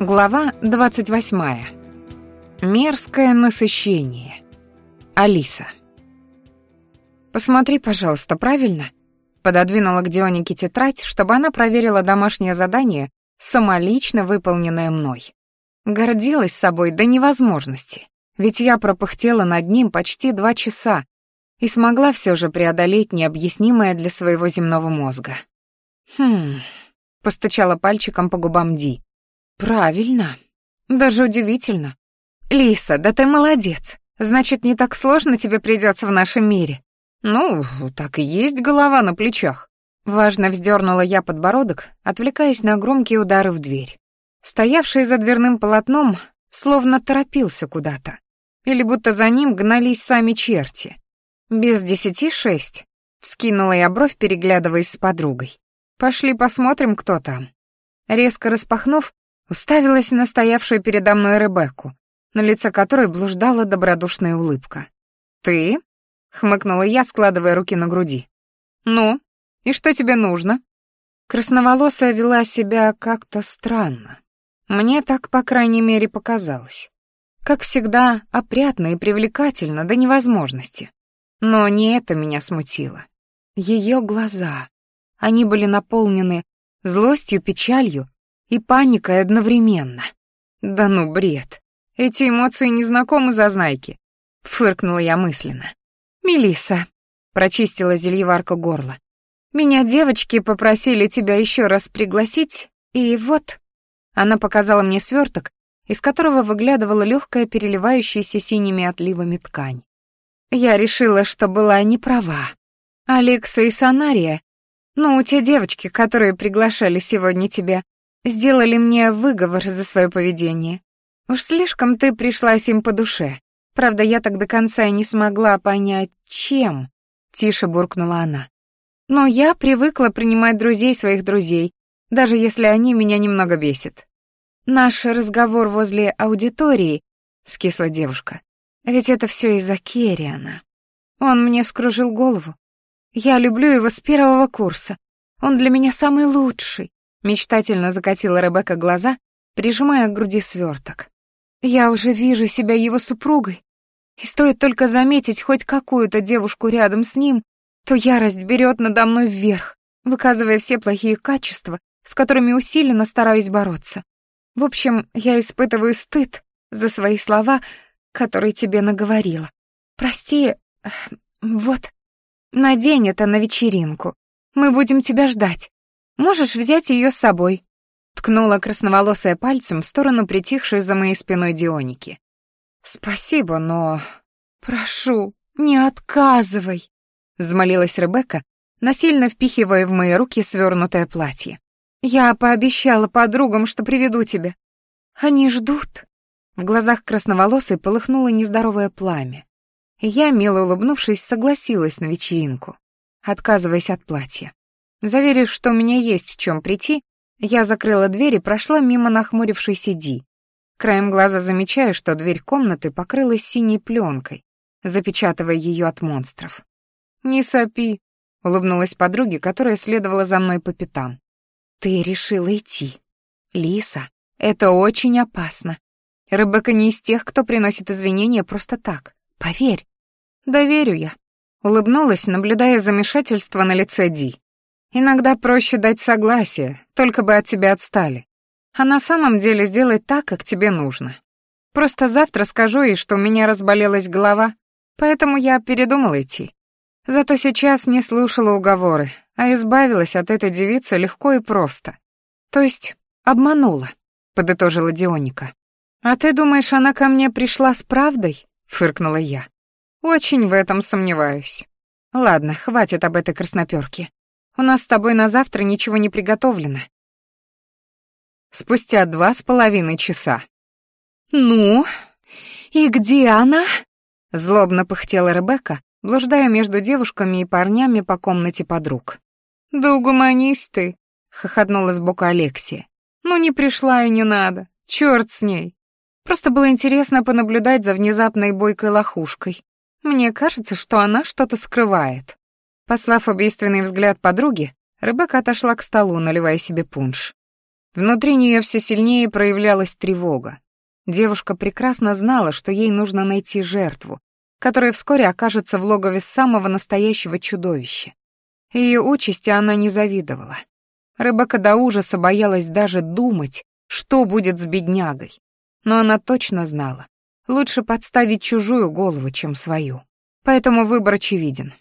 Глава 28. Мерзкое насыщение. Алиса. «Посмотри, пожалуйста, правильно?» Пододвинула к Дионике тетрадь, чтобы она проверила домашнее задание, самолично выполненное мной. Гордилась собой до невозможности, ведь я пропыхтела над ним почти два часа и смогла все же преодолеть необъяснимое для своего земного мозга. «Хм...» — постучала пальчиком по губам Ди. Правильно. Даже удивительно. Лиса, да ты молодец. Значит, не так сложно тебе придется в нашем мире. Ну, так и есть голова на плечах. Важно вздернула я подбородок, отвлекаясь на громкие удары в дверь. Стоявший за дверным полотном словно торопился куда-то. Или будто за ним гнались сами черти. Без десяти шесть. Вскинула я бровь, переглядываясь с подругой. «Пошли посмотрим, кто там». Резко распахнув Уставилась на стоявшую передо мной Ребекку, на лице которой блуждала добродушная улыбка. «Ты?» — хмыкнула я, складывая руки на груди. «Ну, и что тебе нужно?» Красноволосая вела себя как-то странно. Мне так, по крайней мере, показалось. Как всегда, опрятно и привлекательно до невозможности. Но не это меня смутило. Ее глаза. Они были наполнены злостью, печалью и паникой одновременно. Да ну бред. Эти эмоции незнакомы зазнайке. Фыркнула я мысленно. Мелиса, прочистила зельеварка горло. Меня девочки попросили тебя еще раз пригласить, и вот. Она показала мне сверток, из которого выглядывала легкая переливающаяся синими отливами ткань. Я решила, что была не права. Алекса и Санария, ну, те девочки, которые приглашали сегодня тебя, сделали мне выговор за свое поведение. Уж слишком ты пришлась им по душе. Правда, я так до конца и не смогла понять, чем, — тише буркнула она. Но я привыкла принимать друзей своих друзей, даже если они меня немного бесят. Наш разговор возле аудитории, — скисла девушка, — ведь это все из-за Керриана. Он мне вскружил голову. Я люблю его с первого курса. Он для меня самый лучший. Мечтательно закатила Ребекка глаза, прижимая к груди сверток. Я уже вижу себя его супругой, и стоит только заметить хоть какую-то девушку рядом с ним, то ярость берет надо мной вверх, выказывая все плохие качества, с которыми усиленно стараюсь бороться. В общем, я испытываю стыд за свои слова, которые тебе наговорила. Прости, вот, надень это на вечеринку. Мы будем тебя ждать. Можешь взять ее с собой», — ткнула красноволосая пальцем в сторону притихшей за моей спиной Дионики. «Спасибо, но...» «Прошу, не отказывай», — взмолилась Ребекка, насильно впихивая в мои руки свернутое платье. «Я пообещала подругам, что приведу тебя. Они ждут». В глазах красноволосой полыхнуло нездоровое пламя. Я, мило улыбнувшись, согласилась на вечеринку, отказываясь от платья. Заверив, что у меня есть в чем прийти, я закрыла дверь и прошла мимо нахмурившейся Ди. Краем глаза замечаю, что дверь комнаты покрылась синей пленкой, запечатывая ее от монстров. «Не сопи», — улыбнулась подруге, которая следовала за мной по пятам. «Ты решила идти. Лиса, это очень опасно. Рыбака не из тех, кто приносит извинения просто так. Поверь». «Доверю я», — улыбнулась, наблюдая замешательство на лице Ди. Иногда проще дать согласие, только бы от тебя отстали. А на самом деле сделай так, как тебе нужно. Просто завтра скажу ей, что у меня разболелась голова, поэтому я передумала идти. Зато сейчас не слушала уговоры, а избавилась от этой девицы легко и просто. То есть обманула, подытожила Дионика. А ты думаешь, она ко мне пришла с правдой? фыркнула я. Очень в этом сомневаюсь. Ладно, хватит об этой красноперке. У нас с тобой на завтра ничего не приготовлено». Спустя два с половиной часа. «Ну, и где она?» Злобно пыхтела Ребекка, блуждая между девушками и парнями по комнате подруг. «Да угомонись ты!» — хохотнула сбоку Алексия. «Ну не пришла и не надо. Черт с ней. Просто было интересно понаблюдать за внезапной бойкой лохушкой. Мне кажется, что она что-то скрывает». Послав убийственный взгляд подруге, Ребекка отошла к столу, наливая себе пунш. Внутри нее все сильнее проявлялась тревога. Девушка прекрасно знала, что ей нужно найти жертву, которая вскоре окажется в логове самого настоящего чудовища. Ее участи она не завидовала. Рыбака до ужаса боялась даже думать, что будет с беднягой. Но она точно знала, лучше подставить чужую голову, чем свою. Поэтому выбор очевиден.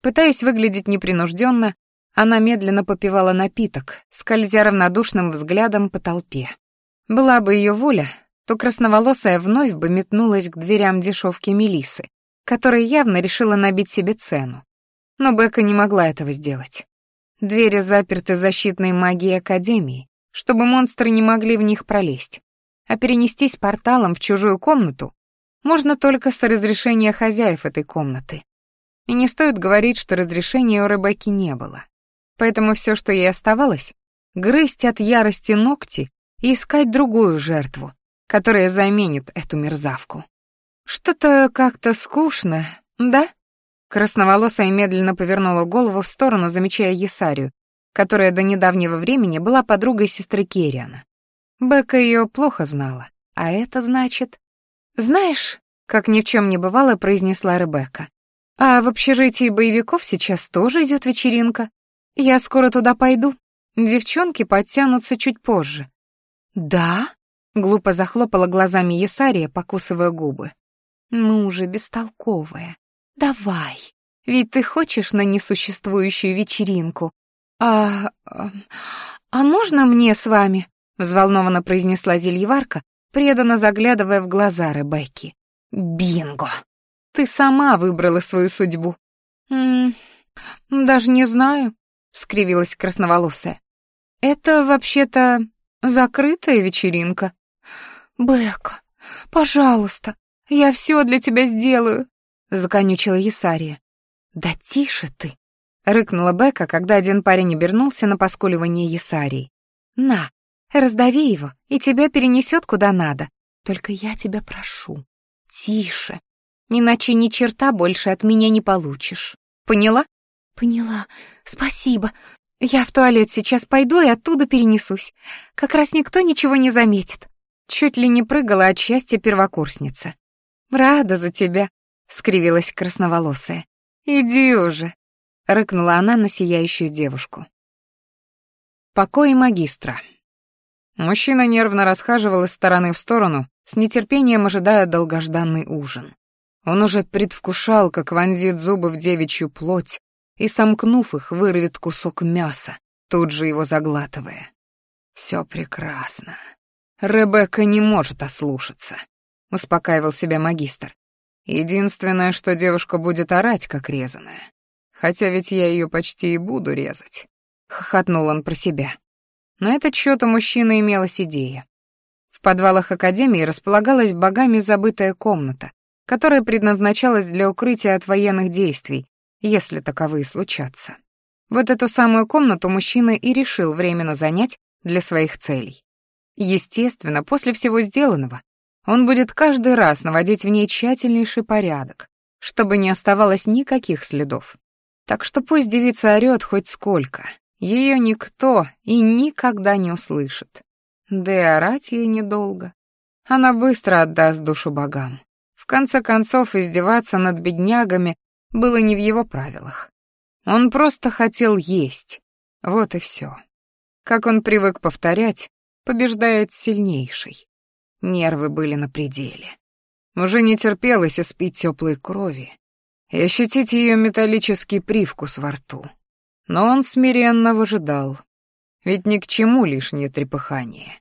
Пытаясь выглядеть непринужденно, она медленно попивала напиток, скользя равнодушным взглядом по толпе. Была бы ее воля, то красноволосая вновь бы метнулась к дверям дешевки Мелисы, которая явно решила набить себе цену. Но Бека не могла этого сделать. Двери заперты защитной магией Академии, чтобы монстры не могли в них пролезть. А перенестись порталом в чужую комнату можно только с разрешения хозяев этой комнаты. И не стоит говорить, что разрешения у рыбаки не было. Поэтому все, что ей оставалось, грызть от ярости ногти и искать другую жертву, которая заменит эту мерзавку. «Что-то как-то скучно, да?» Красноволосая медленно повернула голову в сторону, замечая Есарию, которая до недавнего времени была подругой сестры Керриана. Бека ее плохо знала, а это значит... «Знаешь...» — как ни в чем не бывало, произнесла Ребекка. А в общежитии боевиков сейчас тоже идет вечеринка. Я скоро туда пойду. Девчонки подтянутся чуть позже. Да? Глупо захлопала глазами Есария, покусывая губы. Ну же, бестолковая. Давай. Ведь ты хочешь на несуществующую вечеринку. А... А, можно мне с вами? Взволнованно произнесла Зельеварка, преданно заглядывая в глаза Ребекки. Бинго! Ты сама выбрала свою судьбу». «М -м, «Даже не знаю», — скривилась красноволосая. «Это вообще-то закрытая вечеринка». «Бэка, пожалуйста, я все для тебя сделаю», — законючила Есария. «Да тише ты!» — рыкнула Бека, когда один парень обернулся на поскуливание Есарии. «На, раздави его, и тебя перенесет куда надо. Только я тебя прошу, тише, иначе ни черта больше от меня не получишь. Поняла? Поняла. Спасибо. Я в туалет сейчас пойду и оттуда перенесусь. Как раз никто ничего не заметит. Чуть ли не прыгала от счастья первокурсница. Рада за тебя, скривилась красноволосая. Иди уже, рыкнула она на сияющую девушку. Покои магистра. Мужчина нервно расхаживал из стороны в сторону, с нетерпением ожидая долгожданный ужин. Он уже предвкушал, как вонзит зубы в девичью плоть и, сомкнув их, вырвет кусок мяса, тут же его заглатывая. «Все прекрасно. Ребекка не может ослушаться», — успокаивал себя магистр. «Единственное, что девушка будет орать, как резаная. Хотя ведь я ее почти и буду резать», — хохотнул он про себя. На этот счет у мужчины имелась идея. В подвалах Академии располагалась богами забытая комната, которая предназначалась для укрытия от военных действий, если таковые случатся. Вот эту самую комнату мужчина и решил временно занять для своих целей. Естественно, после всего сделанного он будет каждый раз наводить в ней тщательнейший порядок, чтобы не оставалось никаких следов. Так что пусть девица орёт хоть сколько, её никто и никогда не услышит. Да и орать ей недолго. Она быстро отдаст душу богам конце концов, издеваться над беднягами было не в его правилах. Он просто хотел есть. Вот и все. Как он привык повторять, побеждает сильнейший. Нервы были на пределе. Уже не терпелось испить теплой крови и ощутить ее металлический привкус во рту. Но он смиренно выжидал. Ведь ни к чему лишнее трепыхание.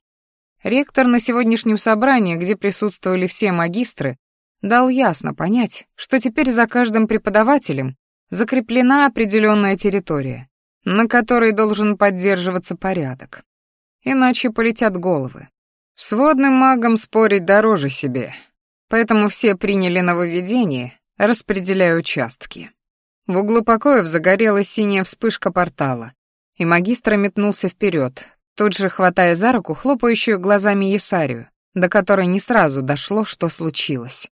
Ректор на сегодняшнем собрании, где присутствовали все магистры, дал ясно понять, что теперь за каждым преподавателем закреплена определенная территория, на которой должен поддерживаться порядок. Иначе полетят головы. С водным магом спорить дороже себе, поэтому все приняли нововведение, распределяя участки. В углу покоев загорелась синяя вспышка портала, и магистр метнулся вперед, тут же хватая за руку хлопающую глазами Есарию, до которой не сразу дошло, что случилось.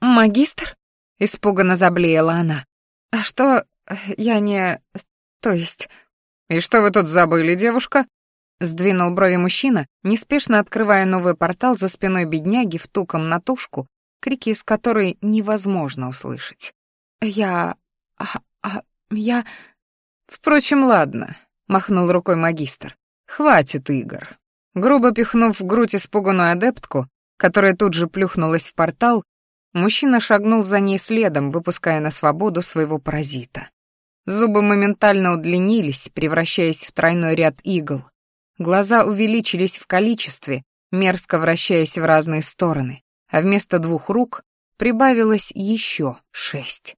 «Магистр?» — испуганно заблеяла она. «А что... Э, я не... то есть...» «И что вы тут забыли, девушка?» Сдвинул брови мужчина, неспешно открывая новый портал за спиной бедняги втуком на тушку, крики из которой невозможно услышать. «Я... а... а... я...» «Впрочем, ладно», — махнул рукой магистр. «Хватит игр». Грубо пихнув в грудь испуганную адептку, которая тут же плюхнулась в портал, мужчина шагнул за ней следом, выпуская на свободу своего паразита. Зубы моментально удлинились, превращаясь в тройной ряд игл. Глаза увеличились в количестве, мерзко вращаясь в разные стороны, а вместо двух рук прибавилось еще шесть.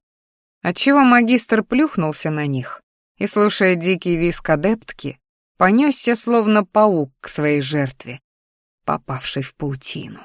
Отчего магистр плюхнулся на них и, слушая дикий виск адептки, понесся словно паук к своей жертве, попавший в паутину.